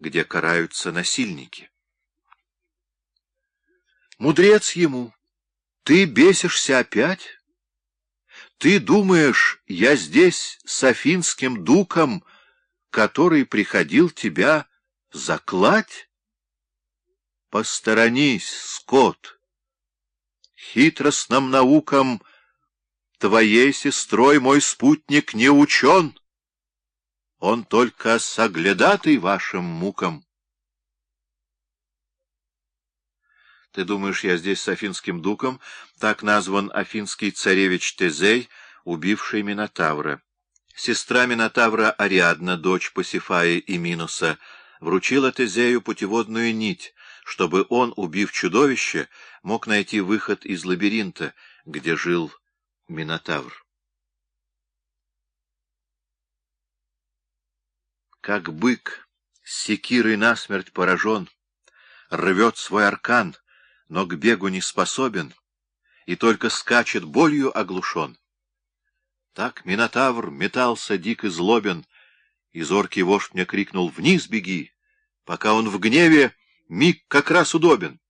где караются насильники. Мудрец ему, ты бесишься опять? Ты думаешь, я здесь с афинским дуком, который приходил тебя заклать? Посторонись, скот! Хитростным наукам твоей сестрой мой спутник не учен. Он только соглядатый вашим мукам. Ты думаешь, я здесь с афинским дуком? Так назван афинский царевич Тезей, убивший Минотавра. Сестра Минотавра Ариадна, дочь Пасифая и Минуса, вручила Тезею путеводную нить, чтобы он, убив чудовище, мог найти выход из лабиринта, где жил Минотавр. Как бык, с секирой насмерть поражен, рвет свой аркан — но к бегу не способен и только скачет болью оглушен. Так Минотавр метался дик и злобен, и зоркий вождь мне крикнул «Вниз беги!» Пока он в гневе, миг как раз удобен.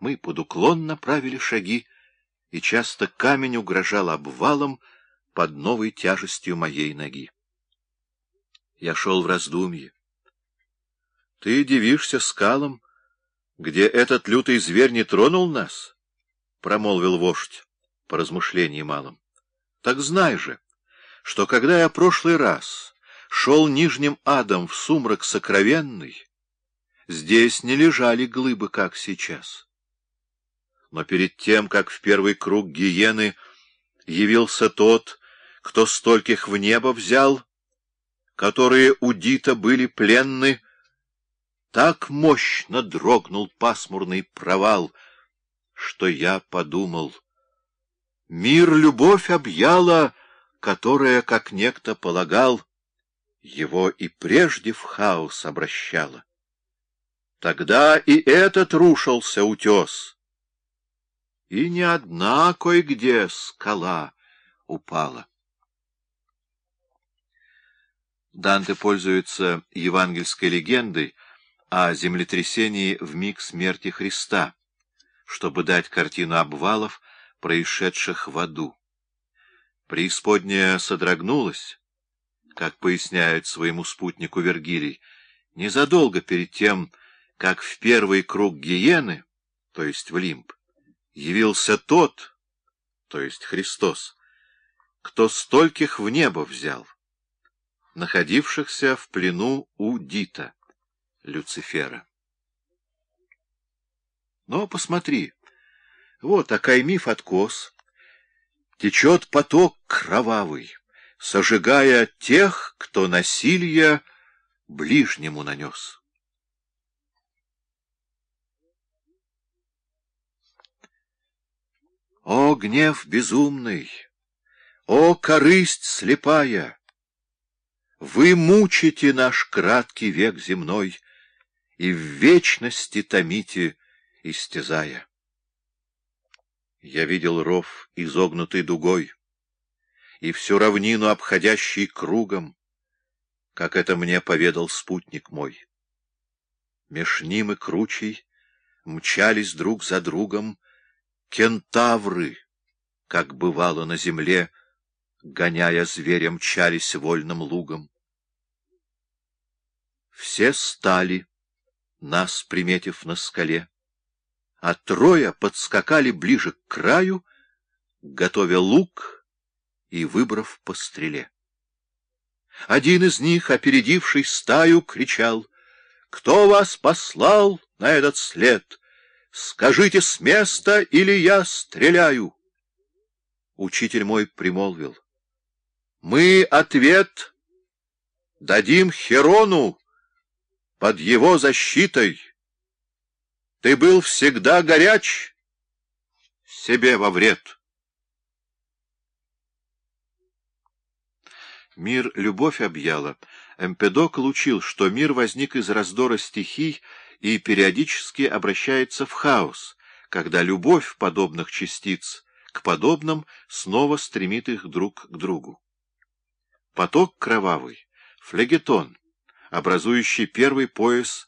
Мы под уклон направили шаги, и часто камень угрожал обвалом под новой тяжестью моей ноги. Я шел в раздумье. Ты дивишься скалам, где этот лютый зверь не тронул нас? — промолвил вождь по размышлениям малым. — Так знай же, что когда я прошлый раз шел нижним адом в сумрак сокровенный, здесь не лежали глыбы, как сейчас. Но перед тем, как в первый круг гиены явился тот, кто стольких в небо взял, которые у Дита были пленны, так мощно дрогнул пасмурный провал, что я подумал. Мир любовь объяла, которая, как некто полагал, его и прежде в хаос обращала. Тогда и этот рушился утес, и не одна кое-где скала упала. Данте пользуется евангельской легендой, о землетрясении в миг смерти Христа, чтобы дать картину обвалов, происшедших в аду. Преисподняя содрогнулась, как поясняет своему спутнику Вергилий, незадолго перед тем, как в первый круг гиены, то есть в Лимб, явился тот, то есть Христос, кто стольких в небо взял, находившихся в плену у Дита. Люцифера. Но посмотри, вот окаймив откос, течет поток кровавый, сожигая тех, кто насилие ближнему нанес. О, гнев безумный! О, корысть слепая! Вы мучите наш краткий век земной, и в вечности томите, истязая. Я видел ров, изогнутый дугой, и всю равнину, обходящий кругом, как это мне поведал спутник мой. Меж ним и кручей мчались друг за другом кентавры, как бывало на земле, гоняя зверя, мчались вольным лугом. Все стали, нас приметив на скале, а трое подскакали ближе к краю, готовя лук и выбрав по стреле. Один из них, опередивший стаю, кричал, «Кто вас послал на этот след? Скажите с места, или я стреляю!» Учитель мой примолвил, «Мы ответ дадим Херону, под его защитой. Ты был всегда горяч, себе во вред. Мир любовь объяла. Эмпедокл учил, что мир возник из раздора стихий и периодически обращается в хаос, когда любовь подобных частиц к подобным снова стремит их друг к другу. Поток кровавый, флегетон, образующий первый пояс